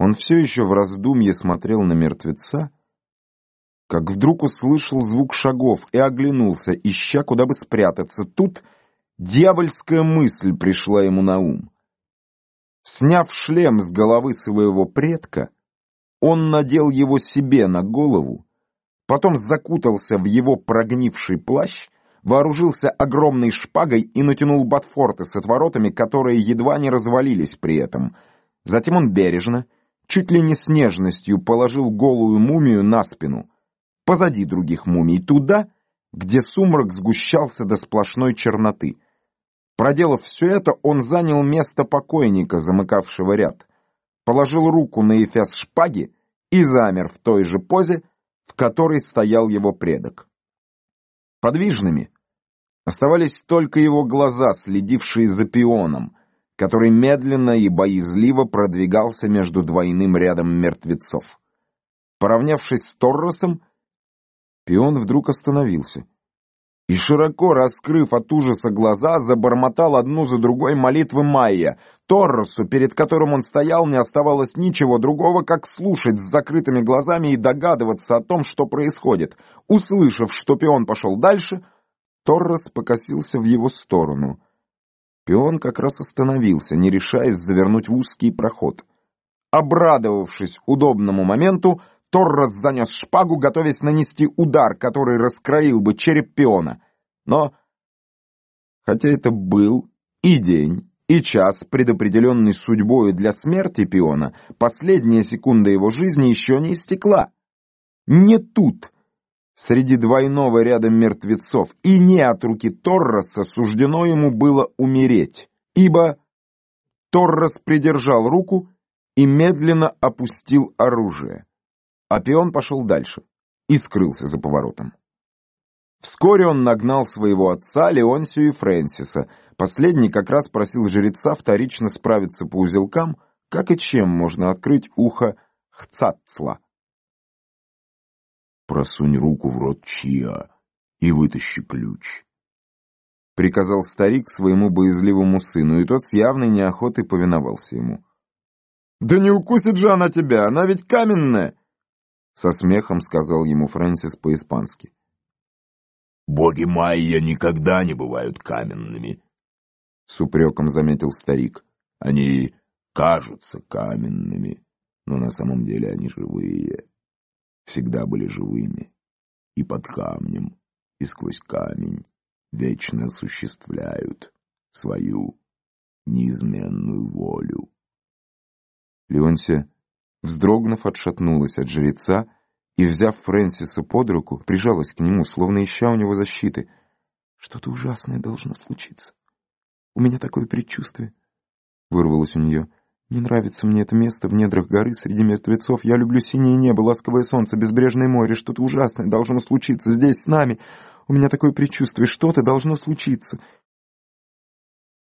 Он все еще в раздумье смотрел на мертвеца, как вдруг услышал звук шагов и оглянулся, ища, куда бы спрятаться. Тут дьявольская мысль пришла ему на ум. Сняв шлем с головы своего предка, он надел его себе на голову, потом закутался в его прогнивший плащ, вооружился огромной шпагой и натянул ботфорты с отворотами, которые едва не развалились при этом. Затем он бережно, чуть ли не с нежностью положил голую мумию на спину, позади других мумий, туда, где сумрак сгущался до сплошной черноты. Проделав все это, он занял место покойника, замыкавшего ряд, положил руку на эфес шпаги и замер в той же позе, в которой стоял его предок. Подвижными оставались только его глаза, следившие за пионом, который медленно и боязливо продвигался между двойным рядом мертвецов. Поравнявшись с Торросом, пион вдруг остановился и, широко раскрыв от ужаса глаза, забормотал одну за другой молитвы Майя. Торросу, перед которым он стоял, не оставалось ничего другого, как слушать с закрытыми глазами и догадываться о том, что происходит. Услышав, что пион пошел дальше, Торрос покосился в его сторону — Пион как раз остановился, не решаясь завернуть в узкий проход. Обрадовавшись удобному моменту, Торрос занес шпагу, готовясь нанести удар, который раскроил бы череп пиона. Но, хотя это был и день, и час, предопределенный судьбою для смерти пиона, последняя секунда его жизни еще не истекла. Не тут среди двойного ряда мертвецов, и не от руки Торроса суждено ему было умереть, ибо Торрос придержал руку и медленно опустил оружие. А пошел дальше и скрылся за поворотом. Вскоре он нагнал своего отца, Леонсию и Фрэнсиса. Последний как раз просил жреца вторично справиться по узелкам, как и чем можно открыть ухо Хцацла просунь руку в рот Чиа и вытащи ключ. Приказал старик своему боязливому сыну, и тот с явной неохотой повиновался ему. «Да не укусит же она тебя, она ведь каменная!» Со смехом сказал ему Фрэнсис по-испански. «Боги майя никогда не бывают каменными», — с упреком заметил старик. «Они кажутся каменными, но на самом деле они живые» всегда были живыми. И под камнем, и сквозь камень вечно осуществляют свою неизменную волю. Леонсия, вздрогнув, отшатнулась от жреца и, взяв Фрэнсиса под руку, прижалась к нему, словно ища у него защиты. «Что-то ужасное должно случиться. У меня такое предчувствие», — вырвалось у нее. Не нравится мне это место в недрах горы среди мертвецов. Я люблю синее небо, ласковое солнце, безбрежное море. Что-то ужасное должно случиться здесь, с нами. У меня такое предчувствие, что-то должно случиться.